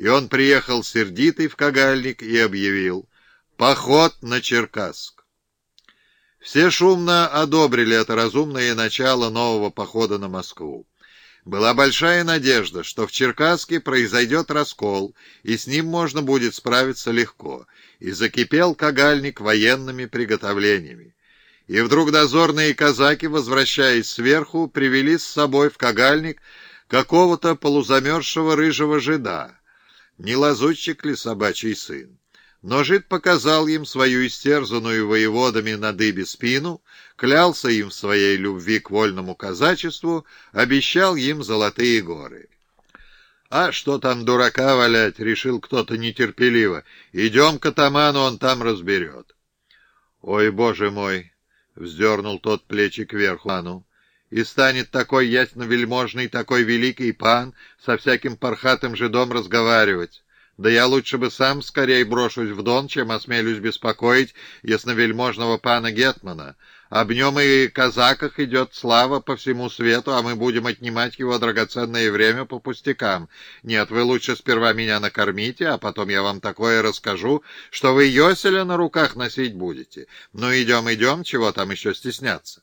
и он приехал сердитый в Кагальник и объявил «Поход на Черкасск». Все шумно одобрили это разумное начало нового похода на Москву. Была большая надежда, что в Черкасске произойдет раскол, и с ним можно будет справиться легко, и закипел Кагальник военными приготовлениями. И вдруг дозорные казаки, возвращаясь сверху, привели с собой в Кагальник какого-то полузамерзшего рыжего жида. Не лазутчик ли собачий сын? Но жид показал им свою истерзанную воеводами на дыбе спину, клялся им в своей любви к вольному казачеству, обещал им золотые горы. «А что там дурака валять?» — решил кто-то нетерпеливо. «Идем к атаману, он там разберет». «Ой, боже мой!» — вздернул тот плечи кверху. «Ану, и станет такой ясно-вельможный, такой великий пан со всяким пархатым жидом разговаривать. Да я лучше бы сам скорее брошусь в Дон, чем осмелюсь беспокоить ясновельможного пана Гетмана. Об нем и казаках идет слава по всему свету, а мы будем отнимать его драгоценное время по пустякам. Нет, вы лучше сперва меня накормите, а потом я вам такое расскажу, что вы Йоселя на руках носить будете. Ну, идем, идем, чего там еще стесняться.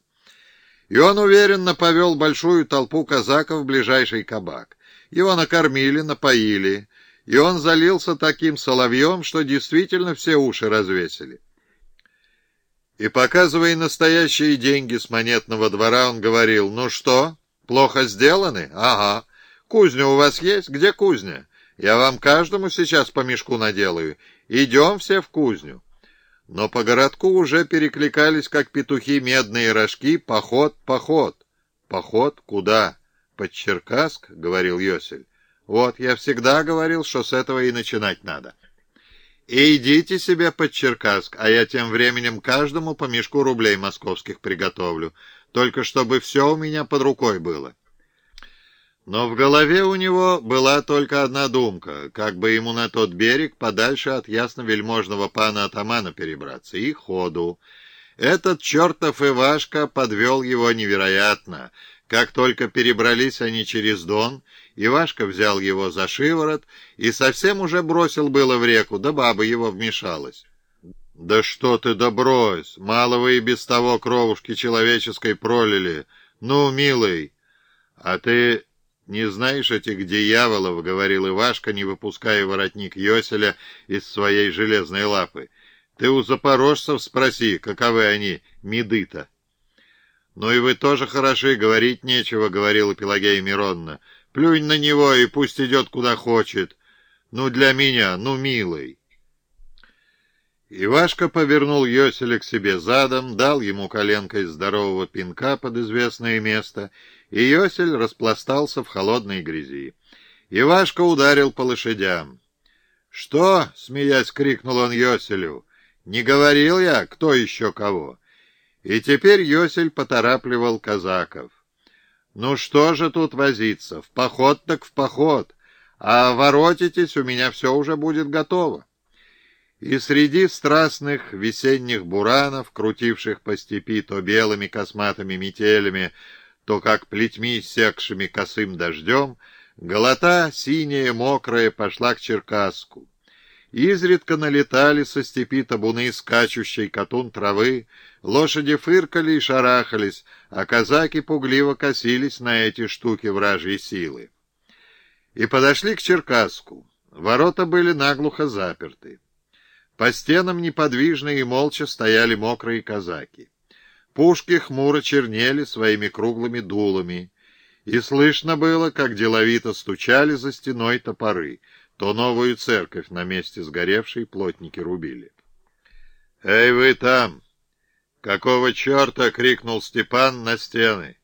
И он уверенно повел большую толпу казаков в ближайший кабак. Его накормили, напоили, и он залился таким соловьем, что действительно все уши развесили. И, показывая настоящие деньги с монетного двора, он говорил, «Ну что, плохо сделаны? Ага. Кузня у вас есть? Где кузня? Я вам каждому сейчас по мешку наделаю. Идем все в кузню». Но по городку уже перекликались, как петухи, медные рожки, «Поход, поход». «Поход? Куда?» «Под Черкасск?» — говорил Йосель. «Вот, я всегда говорил, что с этого и начинать надо». И идите себе под Черкасск, а я тем временем каждому по мешку рублей московских приготовлю, только чтобы все у меня под рукой было. Но в голове у него была только одна думка, как бы ему на тот берег подальше от ясно-вельможного пана-атамана перебраться, и ходу. Этот чертов Ивашка подвел его невероятно. Как только перебрались они через Дон, Ивашка взял его за шиворот и совсем уже бросил было в реку, да баба его вмешалась. «Да что ты, да брось! Мало вы и без того кровушки человеческой пролили. Ну, милый, а ты «Не знаешь этих дьяволов?» — говорил Ивашка, не выпуская воротник Йоселя из своей железной лапы. «Ты у запорожцев спроси, каковы они, меды-то?» «Ну и вы тоже хороши, говорить нечего», — говорила Пелагея Миронна. «Плюнь на него и пусть идет куда хочет. Ну, для меня, ну, милый». Ивашка повернул Йоселя к себе задом, дал ему коленкой здорового пинка под известное место — и Йосель распластался в холодной грязи. Ивашка ударил по лошадям. «Что?» — смеясь, крикнул он Йоселю. «Не говорил я, кто еще кого?» И теперь Йосель поторапливал казаков. «Ну что же тут возиться? В поход так в поход. А воротитесь, у меня все уже будет готово». И среди страстных весенних буранов, крутивших по степи то белыми косматыми метелями, то как плетьми секшими косым дождем, голота, синяя, мокрая, пошла к Черкаску. Изредка налетали со степи табуны скачущей катун травы, лошади фыркали и шарахались, а казаки пугливо косились на эти штуки вражьей силы. И подошли к Черкаску. Ворота были наглухо заперты. По стенам неподвижно и молча стояли мокрые казаки. Пушки хмуро чернели своими круглыми дулами, и слышно было, как деловито стучали за стеной топоры, то новую церковь на месте сгоревшей плотники рубили. «Эй, вы там! Какого черта?» — крикнул Степан на стены.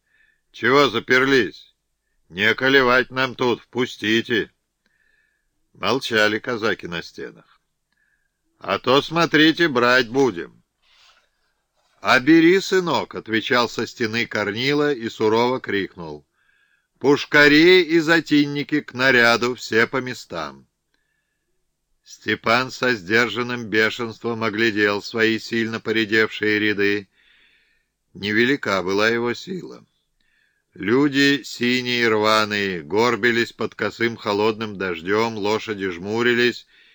«Чего заперлись? Не околевать нам тут, впустите!» Молчали казаки на стенах. «А то, смотрите, брать будем!» «А бери, сынок!» — отвечал со стены Корнила и сурово крикнул. «Пушкари и затинники к наряду, все по местам!» Степан со сдержанным бешенством оглядел свои сильно поредевшие ряды. Невелика была его сила. Люди синие рваные, горбились под косым холодным дождем, лошади жмурились,